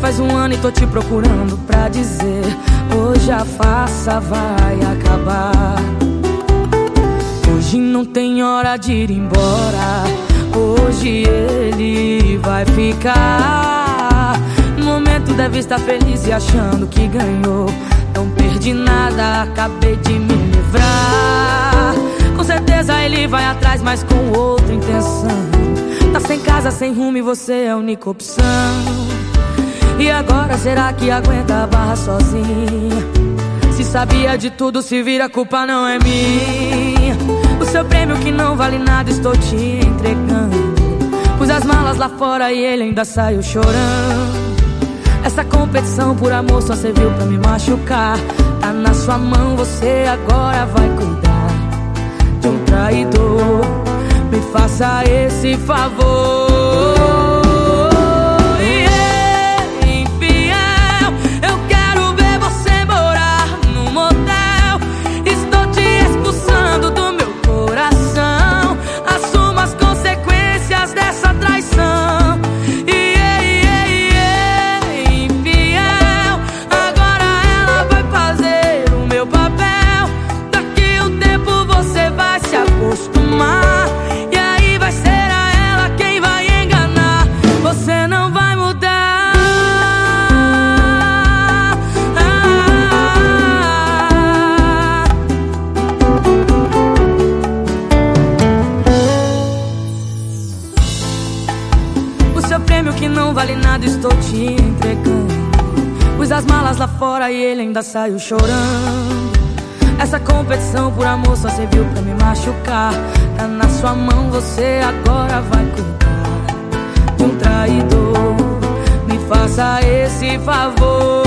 faz um ano e tô te procurando pra dizer Hoje a farsa vai acabar. Hoje não tem hora de ir embora Hoje ele vai ficar. No momento deve estar feliz e achando que ganhou. Não perdi nada, acabei de me livrar. Com certeza ele vai atrás, mas com outra intenção. Tá sem casa, sem rumo e você é a única opção. E agora será que aguenta a barra sozinha? Se sabia de tudo, se vira, a culpa não é minha. O seu prêmio que não vale nada, estou te entregando. Pus as malas lá fora e ele ainda saiu chorando. Essa competição por amor só serviu pra me machucar. Tá na sua mão, você agora vai cuidar de um traidor. Me faça esse favor. Não vale nada, estou te entregando. Pus as malas lá fora e ele ainda saiu chorando. Essa competição por amor só serviu pra me machucar. Tá na sua mão, você agora vai cuidar de um traidor. Me faça esse favor.